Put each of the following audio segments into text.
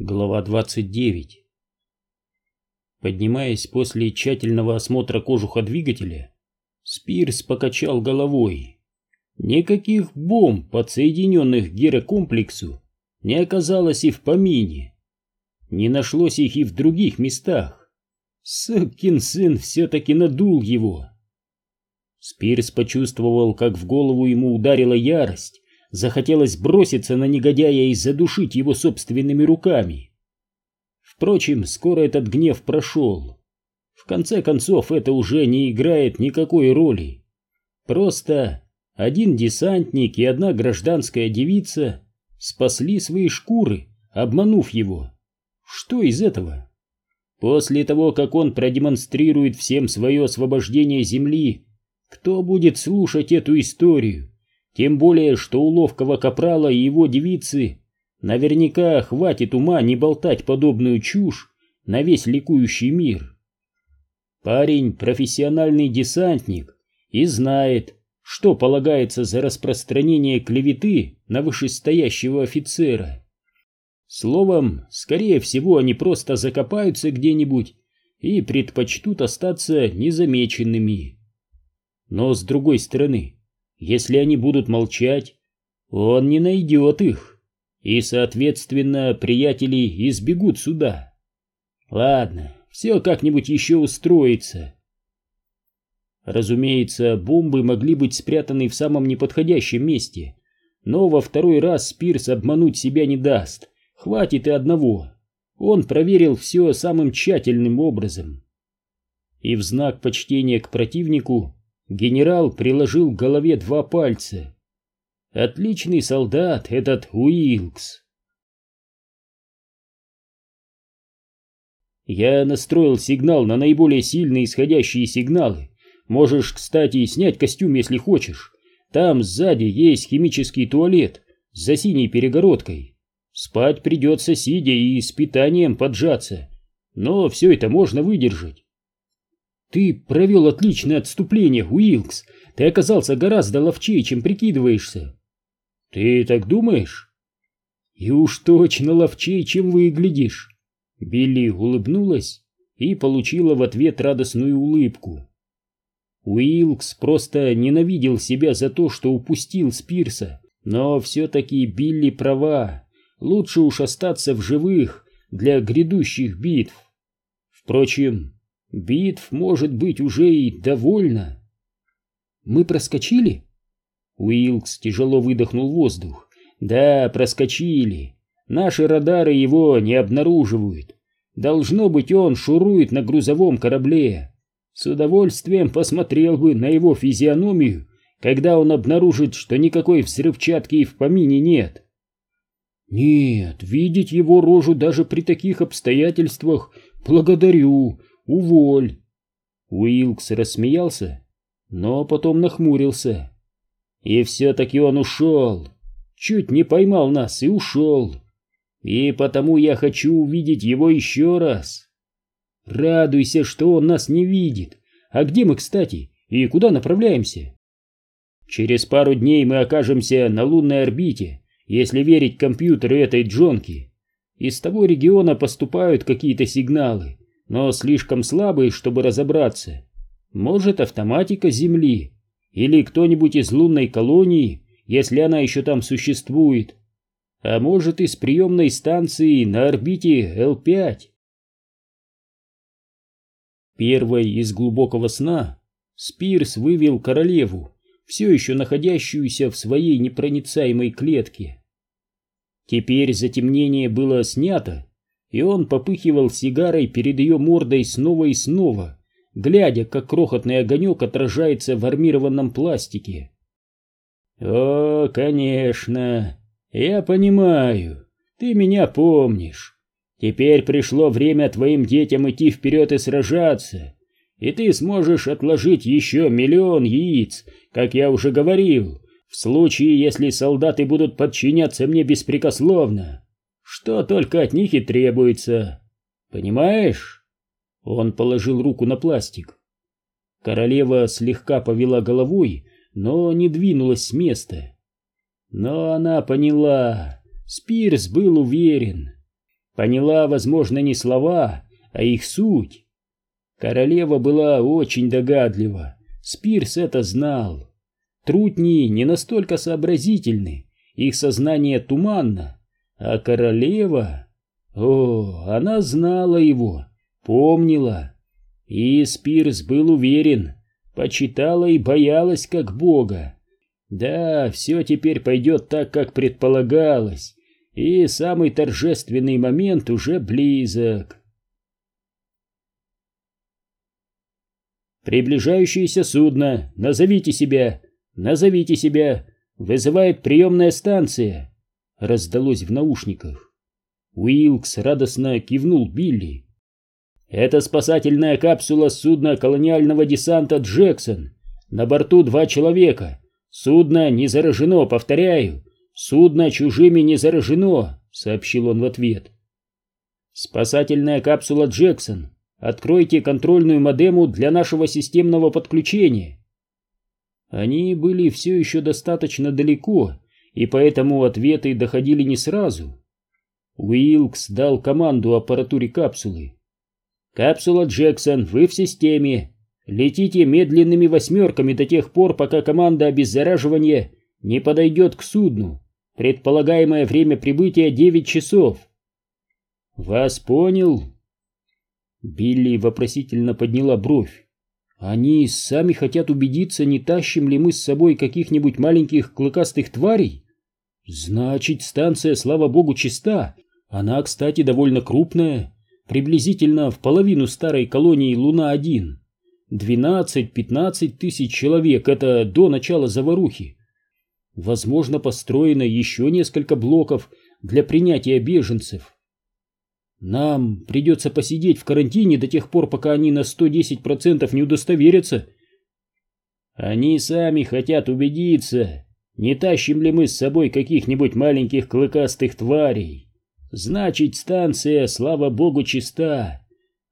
Глава 29 Поднимаясь после тщательного осмотра кожуха двигателя, Спирс покачал головой. Никаких бомб, подсоединенных к герокомплексу, не оказалось и в помине. Не нашлось их и в других местах. Сукин сын все-таки надул его. Спирс почувствовал, как в голову ему ударила ярость, захотелось броситься на негодяя и задушить его собственными руками. Впрочем, скоро этот гнев прошел. В конце концов, это уже не играет никакой роли. Просто один десантник и одна гражданская девица спасли свои шкуры, обманув его. Что из этого? После того, как он продемонстрирует всем свое освобождение земли, кто будет слушать эту историю? Тем более, что у ловкого капрала и его девицы наверняка хватит ума не болтать подобную чушь на весь ликующий мир. Парень профессиональный десантник и знает, что полагается за распространение клеветы на вышестоящего офицера. Словом, скорее всего, они просто закопаются где-нибудь и предпочтут остаться незамеченными. Но с другой стороны, если они будут молчать, он не найдет их, и, соответственно, приятели избегут суда. Ладно, все как-нибудь еще устроится. Разумеется, бомбы могли быть спрятаны в самом неподходящем месте, но во второй раз Спирс обмануть себя не даст, хватит и одного. Он проверил все самым тщательным образом. И в знак почтения к противнику Генерал приложил к голове два пальца. Отличный солдат этот Уилкс. Я настроил сигнал на наиболее сильные исходящие сигналы. Можешь, кстати, снять костюм, если хочешь. Там сзади есть химический туалет за синей перегородкой. Спать придется сидя и с питанием поджаться. Но все это можно выдержать. Ты провел отличное отступление, Уилкс. Ты оказался гораздо ловчее, чем прикидываешься. Ты так думаешь? И уж точно ловчее, чем выглядишь. Билли улыбнулась и получила в ответ радостную улыбку. Уилкс просто ненавидел себя за то, что упустил Спирса, но все-таки Билли права. Лучше уж остаться в живых для грядущих битв. Впрочем, Битв, может быть, уже и довольно. Мы проскочили? Уилкс тяжело выдохнул воздух. Да, проскочили. Наши радары его не обнаруживают. Должно быть, он шурует на грузовом корабле. С удовольствием посмотрел бы на его физиономию, когда он обнаружит, что никакой взрывчатки и в помине нет. Нет, видеть его рожу даже при таких обстоятельствах благодарю, Уволь!» Уилкс рассмеялся, но потом нахмурился. «И все-таки он ушел! Чуть не поймал нас и ушел! И потому я хочу увидеть его еще раз! Радуйся, что он нас не видит! А где мы, кстати, и куда направляемся?» «Через пару дней мы окажемся на лунной орбите, если верить компьютеру этой джонки. Из того региона поступают какие-то сигналы, но слишком слабый, чтобы разобраться. Может, автоматика Земли или кто-нибудь из лунной колонии, если она еще там существует. А может, из приемной станции на орбите Л-5. Первой из глубокого сна Спирс вывел королеву, все еще находящуюся в своей непроницаемой клетке. Теперь затемнение было снято, и он попыхивал сигарой перед ее мордой снова и снова, глядя, как крохотный огонек отражается в армированном пластике. «О, конечно, я понимаю, ты меня помнишь. Теперь пришло время твоим детям идти вперед и сражаться, и ты сможешь отложить еще миллион яиц, как я уже говорил, в случае, если солдаты будут подчиняться мне беспрекословно что только от них и требуется. Понимаешь? Он положил руку на пластик. Королева слегка повела головой, но не двинулась с места. Но она поняла. Спирс был уверен. Поняла, возможно, не слова, а их суть. Королева была очень догадлива, Спирс это знал. Трутни не настолько сообразительны, их сознание туманно, а королева... О, она знала его, помнила. И Спирс был уверен, почитала и боялась как бога. Да, все теперь пойдет так, как предполагалось, и самый торжественный момент уже близок. Приближающееся судно, назовите себя, назовите себя, вызывает приемная станция, раздалось в наушниках. Уилкс радостно кивнул Билли. Это спасательная капсула судна колониального десанта «Джексон». На борту два человека. Судно не заражено, повторяю. Судно чужими не заражено, сообщил он в ответ. Спасательная капсула «Джексон». Откройте контрольную модему для нашего системного подключения. Они были все еще достаточно далеко, и поэтому ответы доходили не сразу. Уилкс дал команду аппаратуре капсулы. «Капсула Джексон, вы в системе. Летите медленными восьмерками до тех пор, пока команда обеззараживания не подойдет к судну. Предполагаемое время прибытия 9 часов». «Вас понял?» Билли вопросительно подняла бровь. Они сами хотят убедиться, не тащим ли мы с собой каких-нибудь маленьких клыкастых тварей? Значит, станция, слава богу, чиста. Она, кстати, довольно крупная, приблизительно в половину старой колонии Луна-1. 12-15 тысяч человек, это до начала заварухи. Возможно, построено еще несколько блоков для принятия беженцев. Нам придется посидеть в карантине до тех пор, пока они на 110% не удостоверятся. Они сами хотят убедиться, не тащим ли мы с собой каких-нибудь маленьких клыкастых тварей. Значит, станция, слава богу, чиста.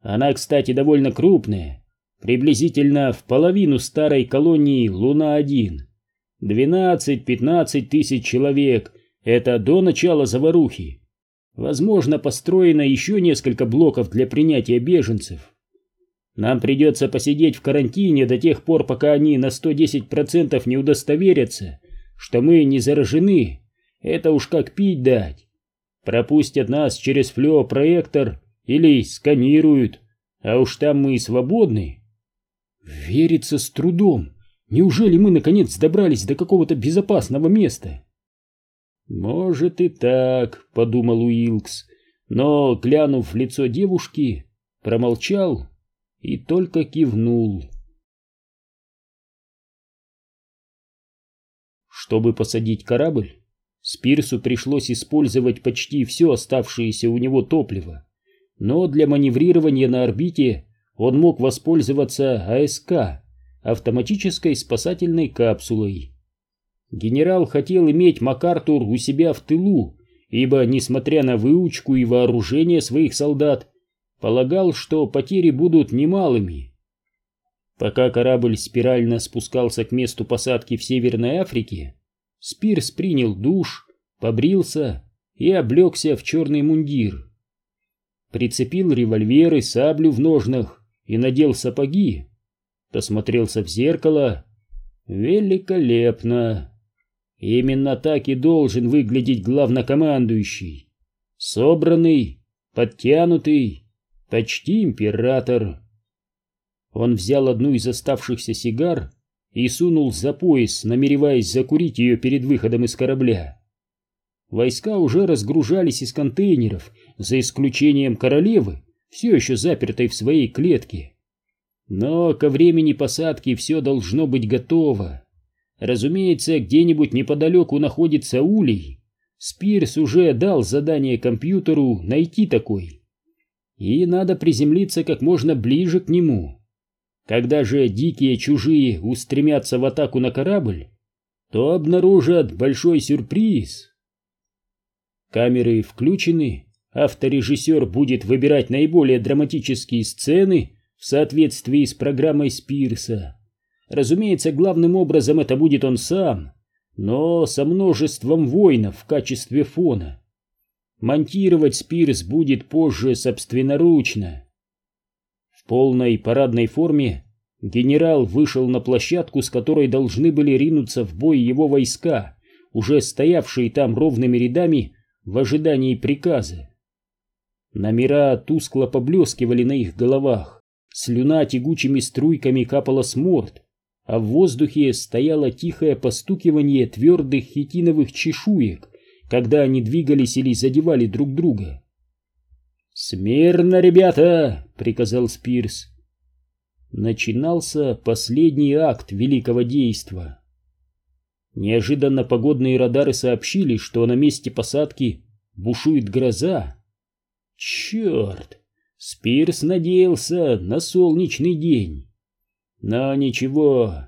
Она, кстати, довольно крупная, приблизительно в половину старой колонии Луна-1. 12-15 тысяч человек — это до начала заварухи. Возможно, построено еще несколько блоков для принятия беженцев. Нам придется посидеть в карантине до тех пор, пока они на 110% не удостоверятся, что мы не заражены. Это уж как пить дать. Пропустят нас через флюопроектор или сканируют, а уж там мы и свободны. Верится с трудом. Неужели мы наконец добрались до какого-то безопасного места? «Может и так», — подумал Уилкс, но, глянув в лицо девушки, промолчал и только кивнул. Чтобы посадить корабль, Спирсу пришлось использовать почти все оставшееся у него топливо, но для маневрирования на орбите он мог воспользоваться АСК, автоматической спасательной капсулой. Генерал хотел иметь МакАртур у себя в тылу, ибо, несмотря на выучку и вооружение своих солдат, полагал, что потери будут немалыми. Пока корабль спирально спускался к месту посадки в Северной Африке, Спирс принял душ, побрился и облегся в черный мундир. Прицепил револьвер и саблю в ножнах и надел сапоги. Посмотрелся в зеркало. Великолепно! Именно так и должен выглядеть главнокомандующий. Собранный, подтянутый, почти император. Он взял одну из оставшихся сигар и сунул за пояс, намереваясь закурить ее перед выходом из корабля. Войска уже разгружались из контейнеров, за исключением королевы, все еще запертой в своей клетке. Но ко времени посадки все должно быть готово. Разумеется, где-нибудь неподалеку находится улей. Спирс уже дал задание компьютеру найти такой. И надо приземлиться как можно ближе к нему. Когда же дикие чужие устремятся в атаку на корабль, то обнаружат большой сюрприз. Камеры включены, авторежиссер будет выбирать наиболее драматические сцены в соответствии с программой Спирса. Разумеется, главным образом это будет он сам, но со множеством воинов в качестве фона. монтировать Спирс будет позже собственноручно. Полной парадной форме генерал вышел на площадку, с которой должны были ринуться в бой его войска, уже стоявшие там ровными рядами в ожидании приказа. Номера тускло поблескивали на их головах, слюна тягучими струйками капала с морд, а в воздухе стояло тихое постукивание твердых хитиновых чешуек, когда они двигались или задевали друг друга. «Смирно, ребята!» — приказал Спирс. Начинался последний акт великого действа. Неожиданно погодные радары сообщили, что на месте посадки бушует гроза. Черт! Спирс надеялся на солнечный день. Но ничего,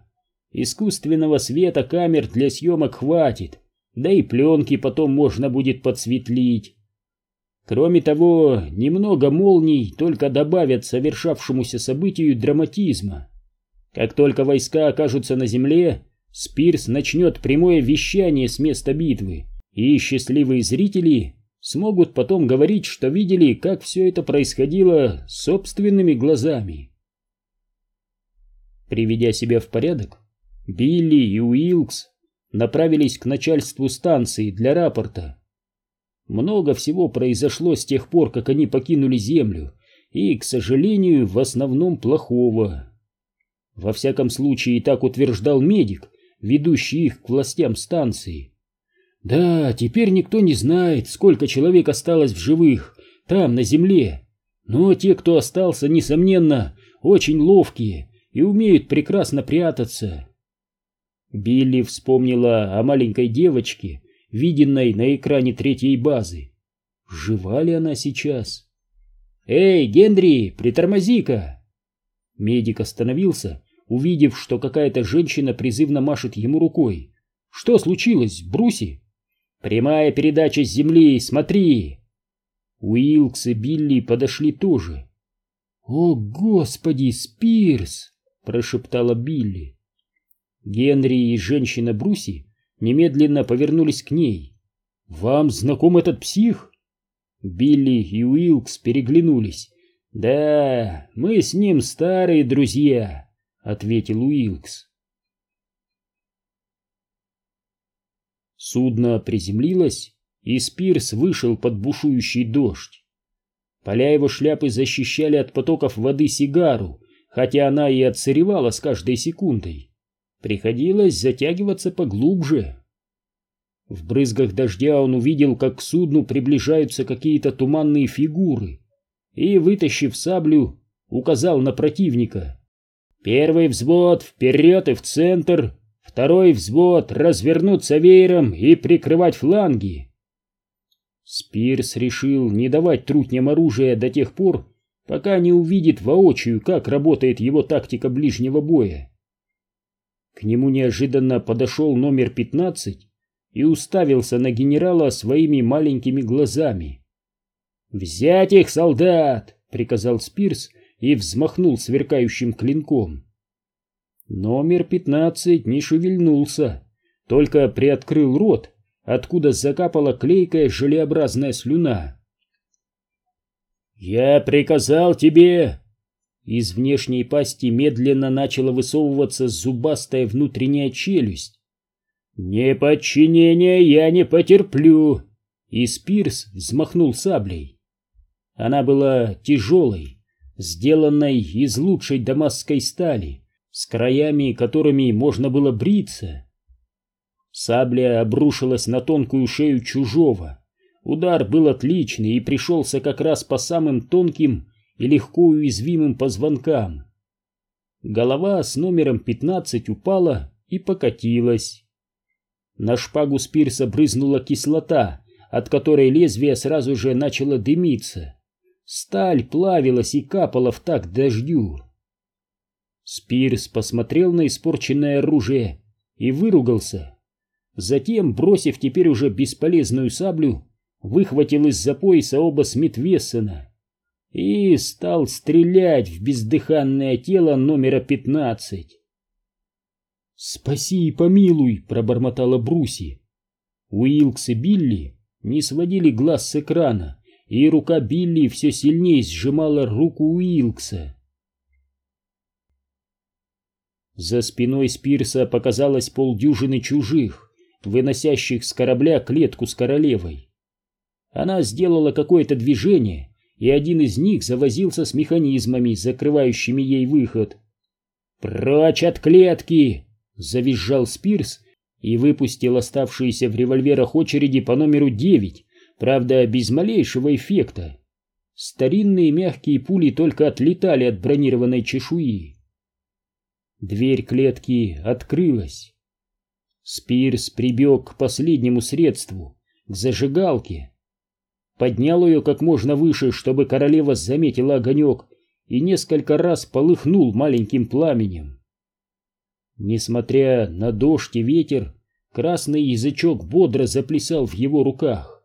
искусственного света камер для съемок хватит, да и пленки потом можно будет подсветлить. Кроме того, немного молний только добавят совершавшемуся событию драматизма. Как только войска окажутся на земле, Спирс начнет прямое вещание с места битвы, и счастливые зрители смогут потом говорить, что видели, как все это происходило собственными глазами. Приведя себя в порядок, Билли и Уилкс направились к начальству станции для рапорта. Много всего произошло с тех пор, как они покинули Землю, и, к сожалению, в основном плохого. Во всяком случае, так утверждал медик, ведущий их к властям станции. Да, теперь никто не знает, сколько человек осталось в живых, там, на Земле. Но те, кто остался, несомненно, очень ловкие и умеют прекрасно прятаться. Билли вспомнила о маленькой девочке, виденной на экране третьей базы. Жива ли она сейчас? «Эй, Генри, притормози-ка!» Медик остановился, увидев, что какая-то женщина призывно машет ему рукой. «Что случилось, Бруси?» «Прямая передача с земли, смотри!» Уилкс и Билли подошли тоже. «О, Господи, Спирс!» — прошептала Билли. Генри и женщина Бруси немедленно повернулись к ней. «Вам знаком этот псих?» Билли и Уилкс переглянулись. «Да, мы с ним старые друзья», — ответил Уилкс. Судно приземлилось, и Спирс вышел под бушующий дождь. Поля его шляпы защищали от потоков воды сигару, хотя она и отсыревала с каждой секундой. Приходилось затягиваться поглубже. В брызгах дождя он увидел, как к судну приближаются какие-то туманные фигуры, и, вытащив саблю, указал на противника. «Первый взвод вперед и в центр, второй взвод развернуться веером и прикрывать фланги». Спирс решил не давать трутням оружия до тех пор, пока не увидит воочию, как работает его тактика ближнего боя. К нему неожиданно подошел номер 15 и уставился на генерала своими маленькими глазами. «Взять их, солдат!» — приказал Спирс и взмахнул сверкающим клинком. Номер 15 не шевельнулся, только приоткрыл рот, откуда закапала клейкая желеобразная слюна. «Я приказал тебе из внешней пасти медленно начала высовываться зубастая внутренняя челюсть. «Неподчинения я не потерплю!» И Спирс взмахнул саблей. Она была тяжелой, сделанной из лучшей дамасской стали, с краями, которыми можно было бриться. Сабля обрушилась на тонкую шею чужого. Удар был отличный и пришелся как раз по самым тонким и легко уязвимым позвонкам. Голова с номером 15 упала и покатилась. На шпагу Спирса брызнула кислота, от которой лезвие сразу же начало дымиться. Сталь плавилась и капала в такт дождю. Спирс посмотрел на испорченное оружие и выругался. Затем, бросив теперь уже бесполезную саблю, выхватил из-за пояса оба Смит-Вессона и стал стрелять в бездыханное тело номера пятнадцать. «Спаси и помилуй!» — пробормотала Бруси. Уилкс и Билли не сводили глаз с экрана, и рука Билли все сильнее сжимала руку Уилкса. За спиной Спирса показалось полдюжины чужих, выносящих с корабля клетку с королевой. Она сделала какое-то движение, и один из них завозился с механизмами, закрывающими ей выход. «Прочь от клетки!» — завизжал Спирс и выпустил оставшиеся в револьверах очереди по номеру девять, правда, без малейшего эффекта. Старинные мягкие пули только отлетали от бронированной чешуи. Дверь клетки открылась. Спирс прибег к последнему средству, к зажигалке. Поднял ее как можно выше, чтобы королева заметила огонек, и несколько раз полыхнул маленьким пламенем. Несмотря на дождь и ветер, красный язычок бодро заплясал в его руках.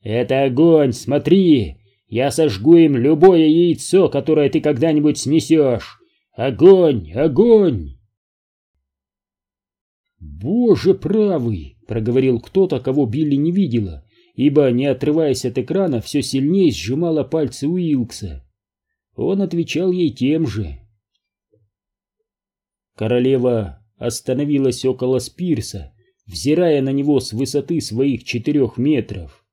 «Это огонь, смотри! Я сожгу им любое яйцо, которое ты когда-нибудь снесешь! Огонь, огонь!» «Боже правый!» — проговорил кто-то, кого Билли не видела, ибо, не отрываясь от экрана, все сильнее сжимала пальцы Уилкса. Он отвечал ей тем же. Королева остановилась около Спирса, взирая на него с высоты своих четырех метров.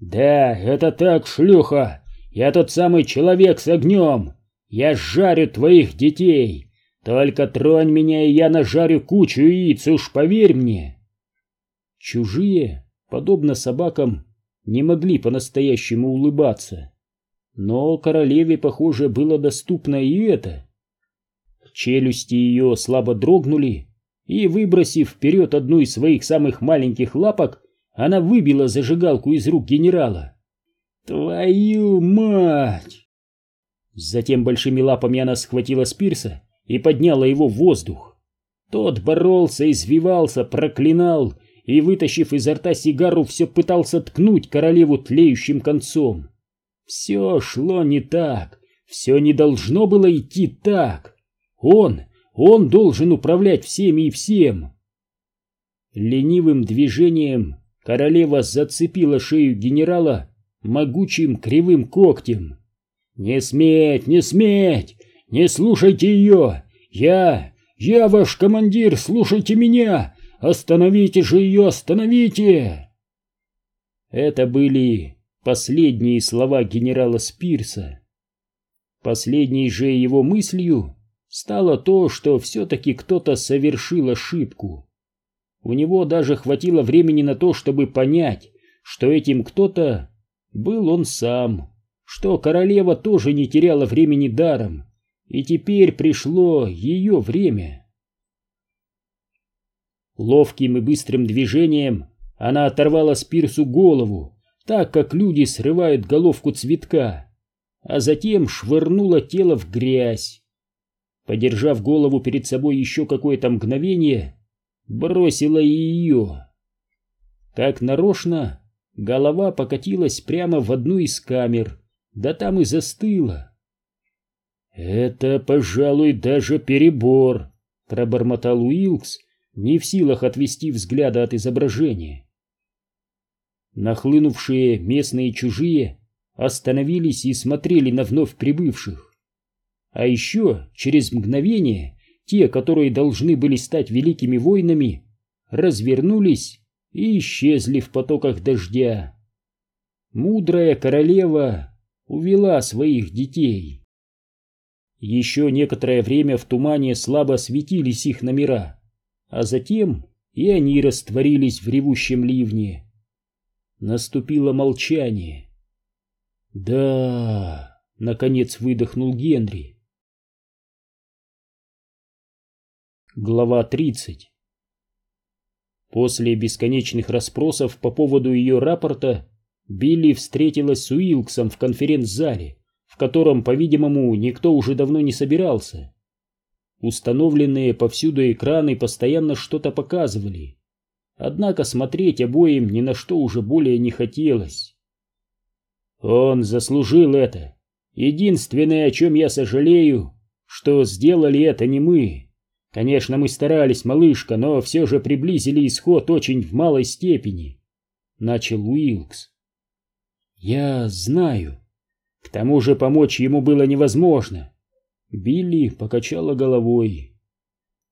«Да, это так, шлюха! Я тот самый человек с огнем! Я жарю твоих детей! Только тронь меня, и я нажарю кучу яиц, уж поверь мне!» Чужие, подобно собакам, не могли по-настоящему улыбаться. Но королеве, похоже, было доступно и это. Челюсти ее слабо дрогнули, и, выбросив вперед одну из своих самых маленьких лапок, она выбила зажигалку из рук генерала. «Твою мать!» Затем большими лапами она схватила Спирса и подняла его в воздух. Тот боролся, извивался, проклинал и, вытащив изо рта сигару, все пытался ткнуть королеву тлеющим концом. Все шло не так, все не должно было идти так. Он, он должен управлять всеми и всем. Ленивым движением королева зацепила шею генерала могучим кривым когтем. «Не сметь, не сметь! Не слушайте ее! Я, я ваш командир, слушайте меня! Остановите же ее, остановите!» Это были последние слова генерала Спирса. Последней же его мыслью стало то, что все-таки кто-то совершил ошибку. У него даже хватило времени на то, чтобы понять, что этим кто-то был он сам, что королева тоже не теряла времени даром, и теперь пришло ее время. Ловким и быстрым движением она оторвала Спирсу голову, так как люди срывают головку цветка, а затем швырнула тело в грязь. Подержав голову перед собой еще какое-то мгновение, бросила и ее. Как нарочно, голова покатилась прямо в одну из камер, да там и застыла. «Это, пожалуй, даже перебор», — пробормотал Уилкс, не в силах отвести взгляда от изображения. Нахлынувшие местные чужие остановились и смотрели на вновь прибывших. А еще через мгновение те, которые должны были стать великими воинами, развернулись и исчезли в потоках дождя. Мудрая королева увела своих детей. Еще некоторое время в тумане слабо светились их номера, а затем и они растворились в ревущем ливне. Наступило молчание. «Да...» — наконец выдохнул Генри. Глава 30 После бесконечных расспросов по поводу ее рапорта Билли встретилась с Уилксом в конференц-зале, в котором, по-видимому, никто уже давно не собирался. Установленные повсюду экраны постоянно что-то показывали. Однако смотреть обоим ни на что уже более не хотелось. Он заслужил это. Единственное, о чем я сожалею, что сделали это не мы. Конечно, мы старались, малышка, но все же приблизили исход очень в малой степени. начал Уилкс. Я знаю. К тому же помочь ему было невозможно. Билли покачала головой.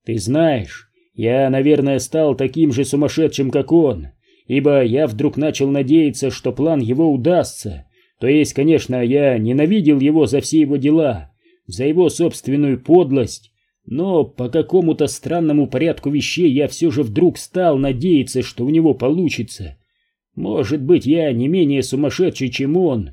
Ты знаешь, я, наверное, стал таким же сумасшедшим, как он, ибо я вдруг начал надеяться, что план его удастся. То есть, конечно, я ненавидел его за все его дела, за его собственную подлость, но по какому-то странному порядку вещей я все же вдруг стал надеяться, что у него получится. Может быть, я не менее сумасшедший, чем он.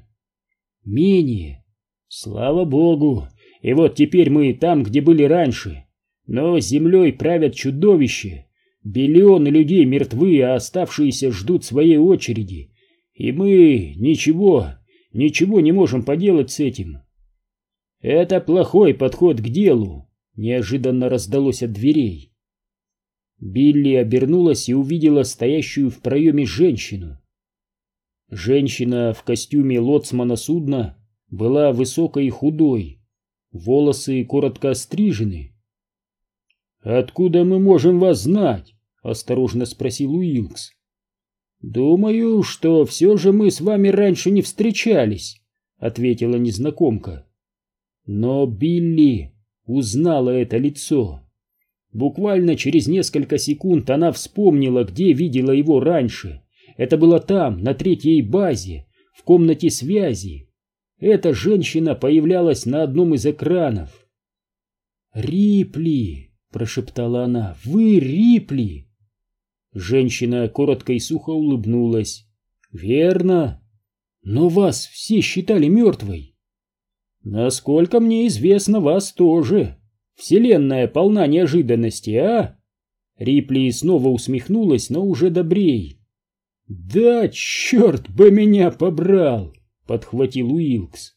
Менее. Слава богу. И вот теперь мы там, где были раньше. Но землей правят чудовища. Биллионы людей мертвы, а оставшиеся ждут своей очереди. И мы ничего, ничего не можем поделать с этим. Это плохой подход к делу, неожиданно раздалось от дверей. Билли обернулась и увидела стоящую в проеме женщину. Женщина в костюме лоцмана судна была высокой и худой, волосы коротко острижены. «Откуда мы можем вас знать?» — осторожно спросил Уилкс. «Думаю, что все же мы с вами раньше не встречались», — ответила незнакомка. Но Билли узнала это лицо. Буквально через несколько секунд она вспомнила, где видела его раньше. Это было там, на третьей базе, в комнате связи. Эта женщина появлялась на одном из экранов. «Рипли!» — прошептала она. «Вы Рипли!» Женщина коротко и сухо улыбнулась. «Верно. Но вас все считали мертвой». «Насколько мне известно, вас тоже. Вселенная полна неожиданности, а?» Рипли снова усмехнулась, но уже добрей. «Да черт бы меня побрал!» — подхватил Уилкс.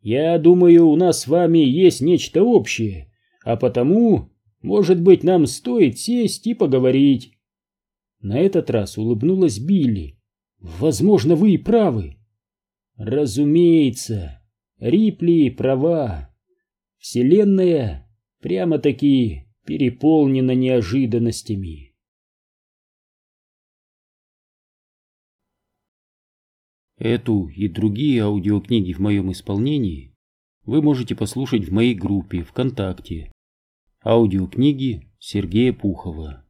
«Я думаю, у нас с вами есть нечто общее, а потому, может быть, нам стоит сесть и поговорить». На этот раз улыбнулась Билли. «Возможно, вы и правы». «Разумеется, Рипли права. Вселенная прямо-таки переполнена неожиданностями». Эту и другие аудиокниги в моем исполнении вы можете послушать в моей группе ВКонтакте. Аудиокниги Сергея Пухова.